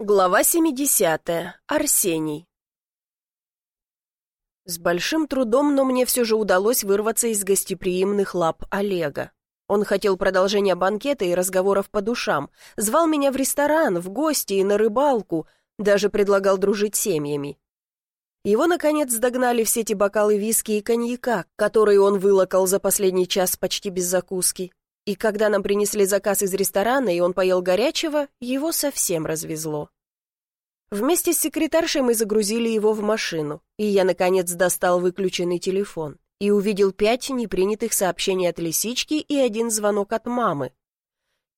Глава 70. Арсений. С большим трудом, но мне все же удалось вырваться из гостеприимных лап Олега. Он хотел продолжения банкета и разговоров по душам, звал меня в ресторан, в гости и на рыбалку, даже предлагал дружить семьями. Его, наконец, догнали все эти бокалы виски и коньяка, которые он вылокал за последний час почти без закуски. И когда нам принесли заказ из ресторана, и он поел горячего, его совсем развезло. Вместе с секретаршей мы загрузили его в машину, и я, наконец, достал выключенный телефон и увидел пять непринятых сообщений от лисички и один звонок от мамы.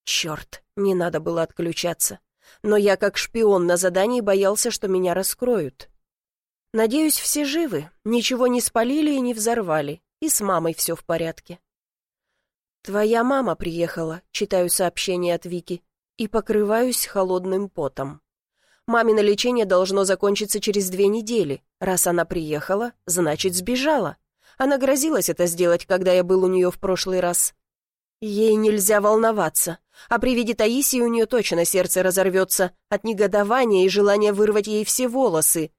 Черт, не надо было отключаться. Но я, как шпион на задании, боялся, что меня раскроют. Надеюсь, все живы, ничего не спалили и не взорвали, и с мамой все в порядке. «Твоя мама приехала», — читаю сообщение от Вики, и покрываюсь холодным потом. Мамино лечение должно закончиться через две недели. Раз она приехала, значит, сбежала. Она грозилась это сделать, когда я был у нее в прошлый раз. Ей нельзя волноваться, а при виде Таисии у нее точно сердце разорвется от негодования и желания вырвать ей все волосы.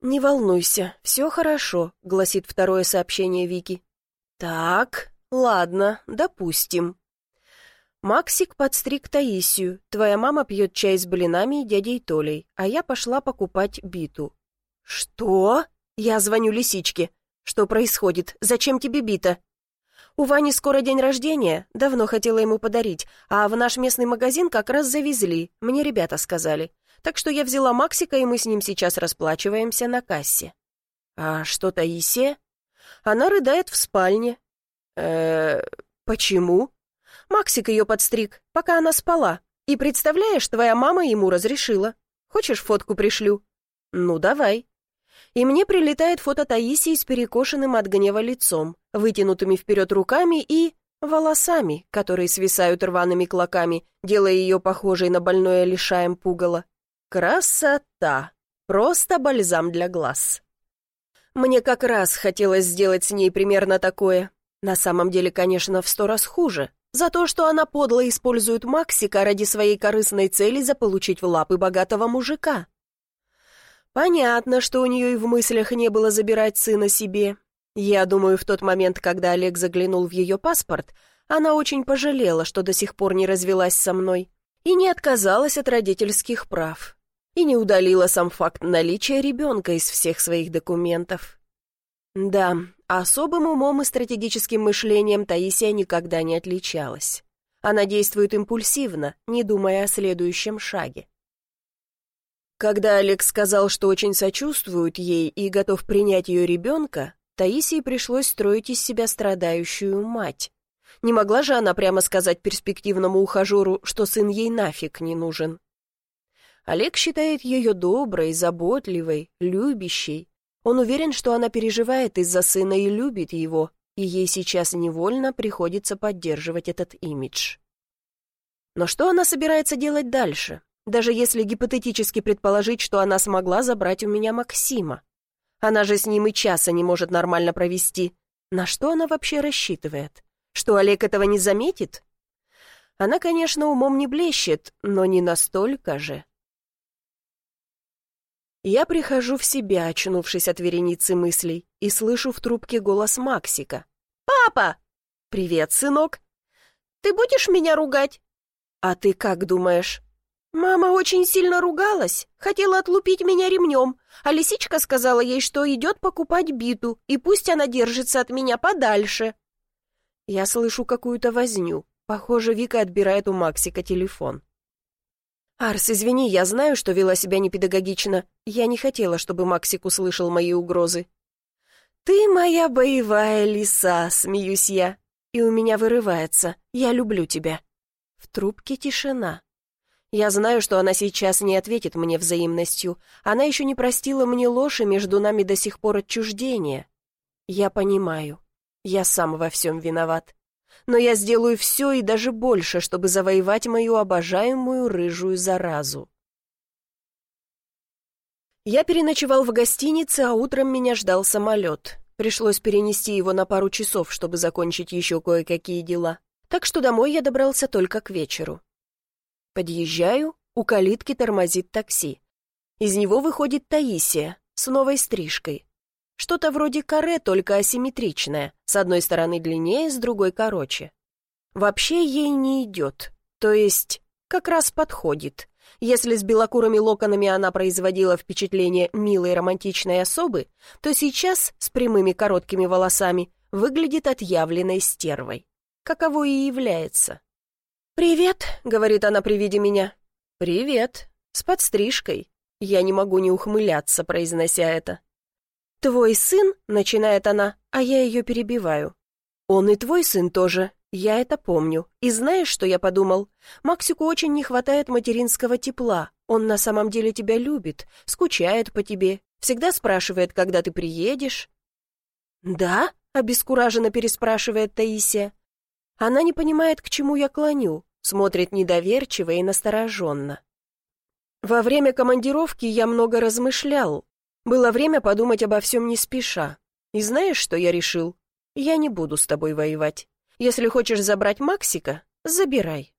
«Не волнуйся, все хорошо», — гласит второе сообщение Вики. «Так, «Ладно, допустим». Максик подстриг Таисию. Твоя мама пьет чай с блинами и дядей Толей, а я пошла покупать биту. «Что?» Я звоню лисичке. «Что происходит? Зачем тебе бита?» «У Вани скоро день рождения. Давно хотела ему подарить. А в наш местный магазин как раз завезли. Мне ребята сказали. Так что я взяла Максика, и мы с ним сейчас расплачиваемся на кассе». «А что Таисия?» «Она рыдает в спальне э почему?» «Максик ее подстриг, пока она спала. И представляешь, твоя мама ему разрешила. Хочешь, фотку пришлю?» «Ну, давай». И мне прилетает фото Таисии с перекошенным от гнева лицом, вытянутыми вперед руками и волосами, которые свисают рваными клоками, делая ее похожей на больное лишаем пугало. Красота! Просто бальзам для глаз. Мне как раз хотелось сделать с ней примерно такое, на самом деле, конечно, в сто раз хуже. За то, что она подло использует Максика ради своей корыстной цели заполучить в лапы богатого мужика. Понятно, что у нее и в мыслях не было забирать сына себе. Я думаю, в тот момент, когда Олег заглянул в ее паспорт, она очень пожалела, что до сих пор не развелась со мной, и не отказалась от родительских прав, и не удалила сам факт наличия ребенка из всех своих документов. Да, особым умом и стратегическим мышлением Таисия никогда не отличалась. Она действует импульсивно, не думая о следующем шаге. Когда Олег сказал, что очень сочувствует ей и готов принять ее ребенка, Таисии пришлось строить из себя страдающую мать. Не могла же она прямо сказать перспективному ухажеру, что сын ей нафиг не нужен. Олег считает ее доброй, заботливой, любящей, он уверен, что она переживает из-за сына и любит его, и ей сейчас невольно приходится поддерживать этот имидж. Но что она собирается делать дальше, даже если гипотетически предположить, что она смогла забрать у меня Максима? Она же с ним и часа не может нормально провести. На что она вообще рассчитывает? Что Олег этого не заметит? Она, конечно, умом не блещет, но не настолько же. Я прихожу в себя, очнувшись от вереницы мыслей, и слышу в трубке голос Максика. «Папа!» «Привет, сынок!» «Ты будешь меня ругать?» «А ты как думаешь?» «Мама очень сильно ругалась, хотела отлупить меня ремнем, а лисичка сказала ей, что идет покупать биту, и пусть она держится от меня подальше». Я слышу какую-то возню. Похоже, Вика отбирает у Максика телефон. «Арс, извини, я знаю, что вела себя непедагогично. Я не хотела, чтобы Максик услышал мои угрозы». «Ты моя боевая лиса», — смеюсь я. И у меня вырывается. «Я люблю тебя». В трубке тишина. Я знаю, что она сейчас не ответит мне взаимностью. Она еще не простила мне ложь, и между нами до сих пор отчуждение. Я понимаю. Я сам во всем виноват но я сделаю все и даже больше, чтобы завоевать мою обожаемую рыжую заразу. Я переночевал в гостинице, а утром меня ждал самолет. Пришлось перенести его на пару часов, чтобы закончить еще кое-какие дела. Так что домой я добрался только к вечеру. Подъезжаю, У калитки тормозит такси. Из него выходит Таисия с новой стрижкой. Что-то вроде каре, только асимметричное. С одной стороны длиннее, с другой короче. Вообще ей не идет. То есть, как раз подходит. Если с белокурыми локонами она производила впечатление милой романтичной особы, то сейчас, с прямыми короткими волосами, выглядит отъявленной стервой. Каково и является. «Привет», — говорит она при виде меня. «Привет. С подстрижкой». Я не могу не ухмыляться, произнося это. «Твой сын?» — начинает она, а я ее перебиваю. «Он и твой сын тоже. Я это помню. И знаешь, что я подумал? Максику очень не хватает материнского тепла. Он на самом деле тебя любит, скучает по тебе, всегда спрашивает, когда ты приедешь». «Да?» — обескураженно переспрашивает Таисия. Она не понимает, к чему я клоню, смотрит недоверчиво и настороженно. Во время командировки я много размышлял. Было время подумать обо всем не спеша. И знаешь, что я решил? Я не буду с тобой воевать. Если хочешь забрать Максика, забирай.